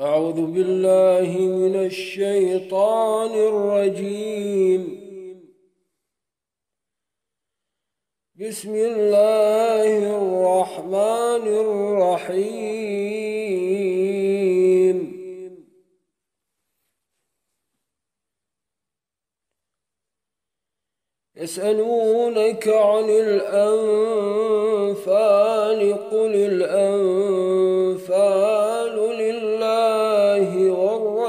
أعوذ بالله من الشيطان الرجيم. بسم الله الرحمن الرحيم. يسألونك عن الأنفال قل الأنفال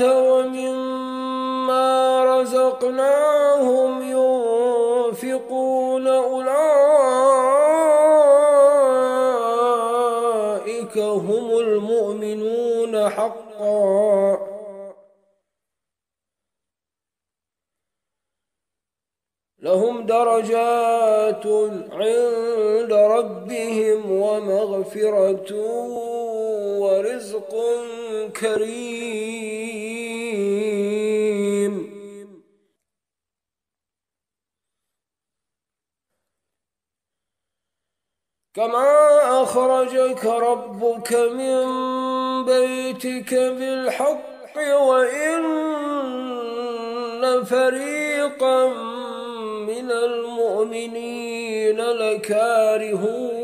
الصلاة ومما رزقناهم ينفقون أولئك هم المؤمنون حقا. لهم درجات عند ربهم ومغفرة ورزق كريم. كما أخرجك ربك من بيتك بالحق وإن فريقا من المؤمنين لكارهون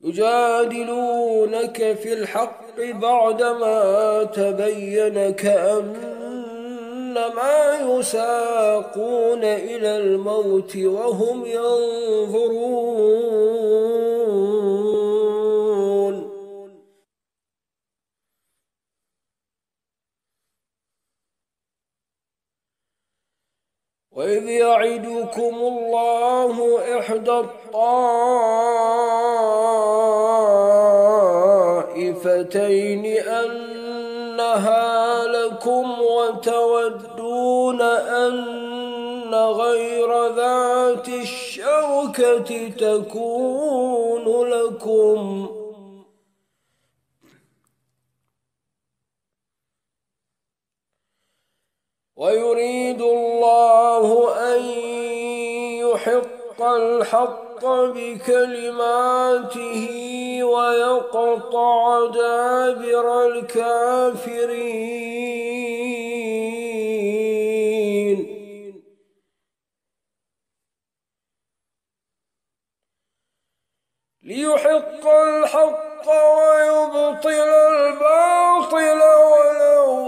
يجادلونك في الحق بعدما تبين كأنما يساقون إلى الموت وهم ينظرون. وإذ يعدكم الله إحدى الطائفتين أنها لكم وتودون أن غير ذات الشوكة تكون لكم. ويريد الله أن يحق الحق بكلماته ويقطع دابر الكافرين. ليحق الحق ويبطل الباطل ولو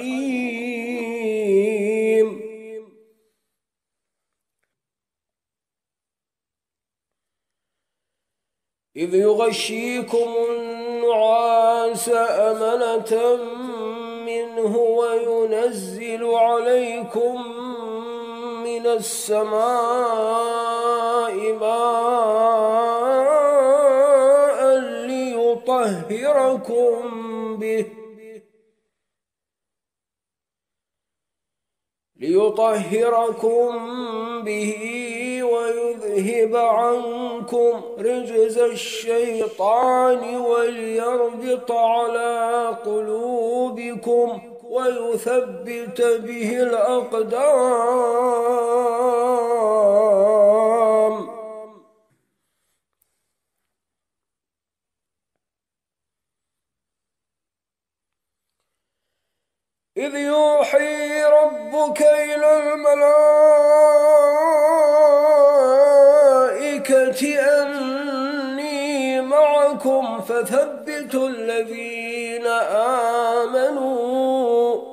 إذ يغشيكم النعاس أمنة منه وينزل عليكم من السماء ماء ليطهركم به ليطهركم به ويذهب عنكم رجز الشيطان وليربط على قلوبكم ويثبت به الأقدام. إذ يوحي ربك إلى الملائكة أني معكم فثبتوا الذين آمنوا.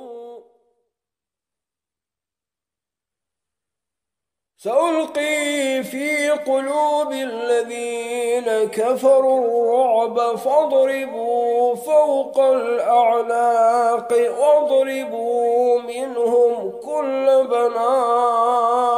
سألقي في قلوب الذين كفروا الرعب فاضربوا فوق الأعناق واضربوا منهم كل بنان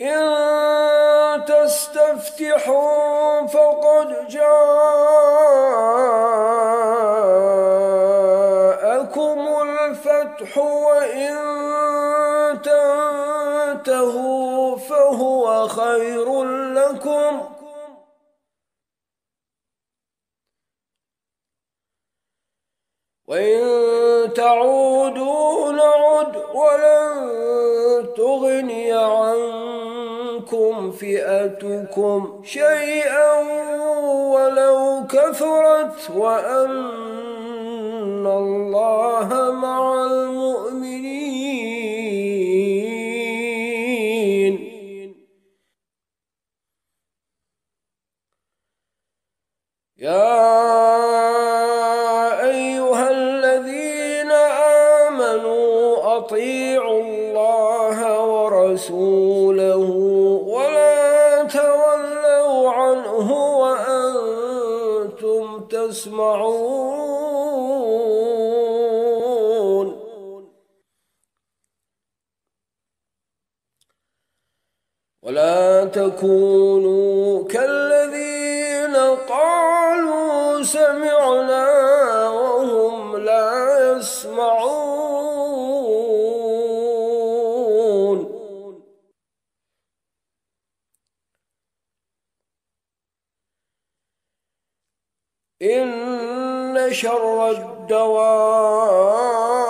إن تستفتحوا فقد جاءكم الفتح وإن تنتهوا فهو خير لكم. وإن تعودوا نعد ولن تغني عنكم فئتكم شيئا ولو كثرت وأن الله مع المؤمنين. تكونوا كالذين قالوا سمعنا وهم لا يسمعون. إن شر الدواب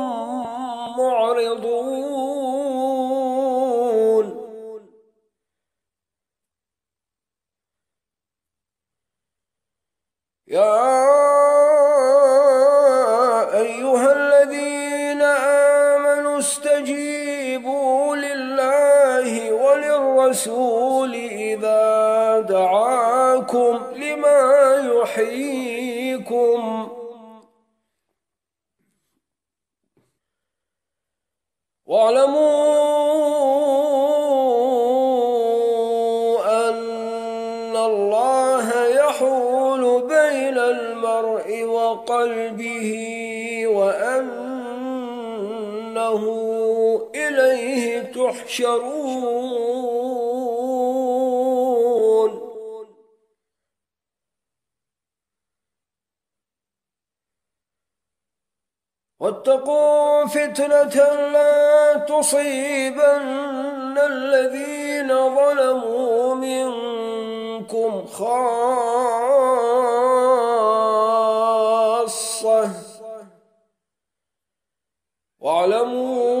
يحييكم واعلموا أن الله يحول بين المرء وقلبه وأنه إليه تحشرون. واتقوا فتنة لا تصيبن الذين ظلموا منكم خاصة. واعلموا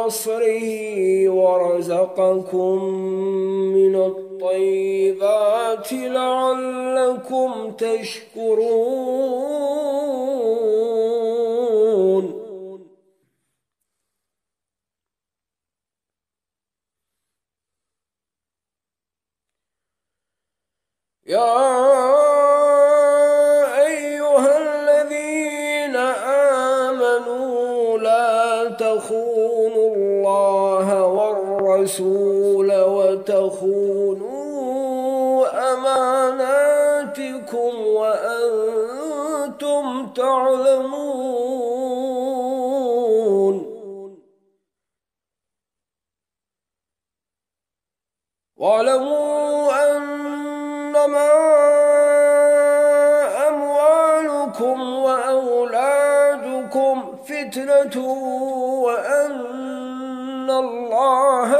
بنصره ورزقكم من الطيبات لعلكم تشكرون. واعلموا أنما أموالكم وأولادكم فتنة وأن الله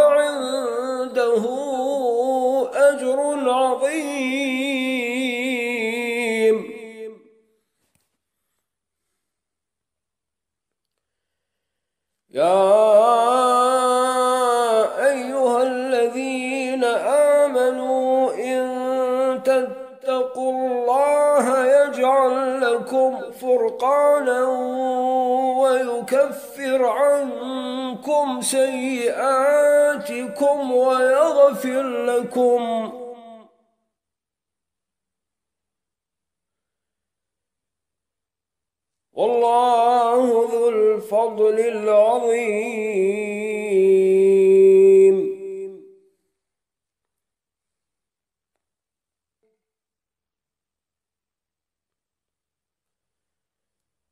فرقانا ويكفر عنكم سيئاتكم ويغفر لكم. والله ذو الفضل العظيم.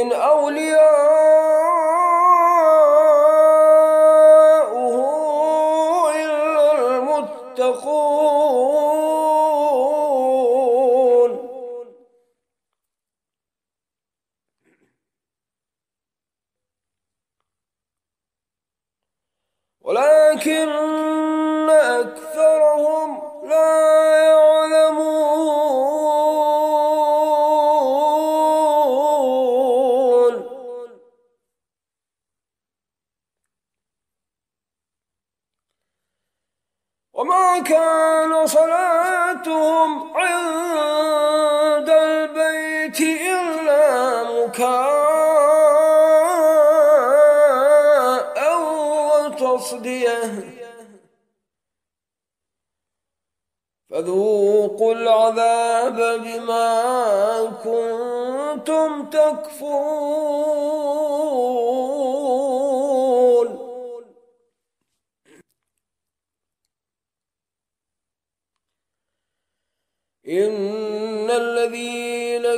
إن أولياؤه وما كان صلاتهم عند البيت إلا مكان تصديه فذوقوا العذاب بما كنتم تكفرون إن الذين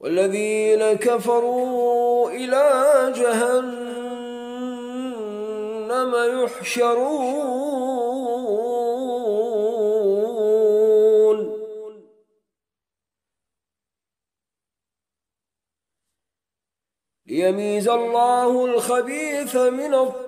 والذين كفروا إلى جهنم يحشرون. ليميز الله الخبيث من الطيب.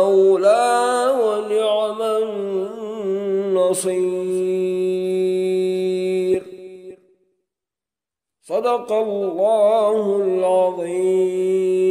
المولى ونعم النصير. صدق الله العظيم.